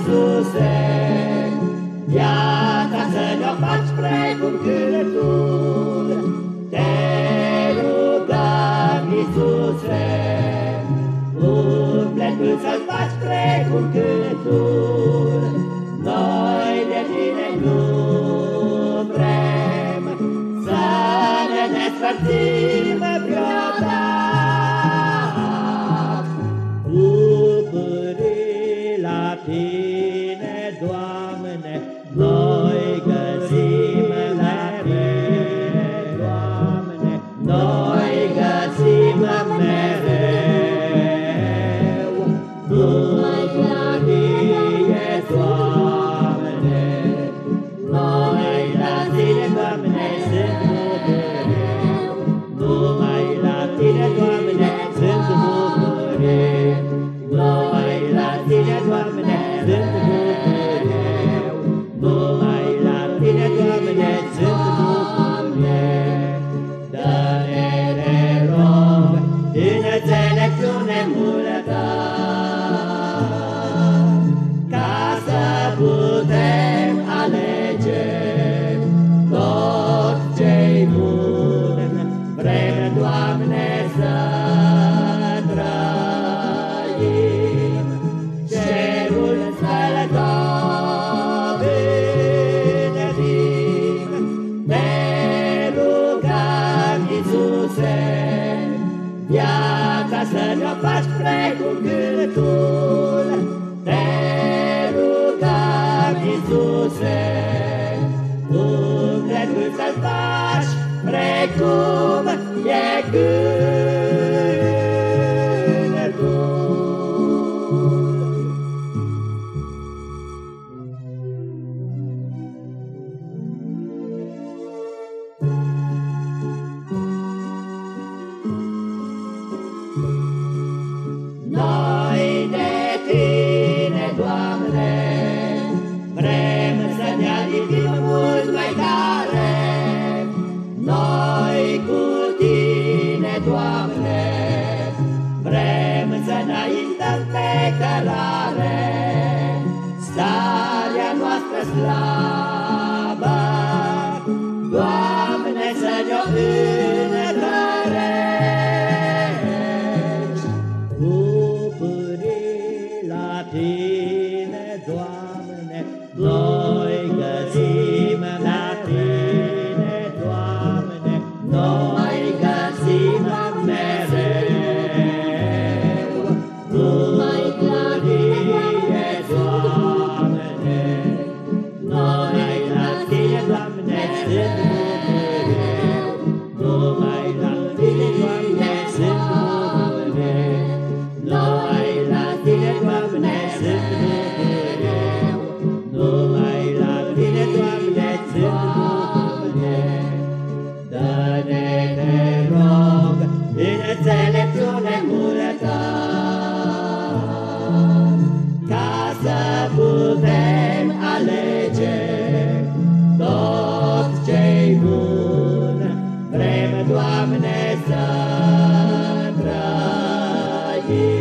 Iisuse, viața să ne-o faci precum cât tu. Noi găsim mereu, Doamne, Noi găsim mereu. Duhul Tine, Doamne, Noi la Tine, Doamne, sunt bucurii la Tine, Doamne, Viața să ne-o faci precum gâtul Te rugam, Iisuse. Noi găsim la Tine, Doamne, Noi găsim la mereu. Noi la Tine, Doamne, Noi găsim la Tine, Doamne, Doamne, să trăim.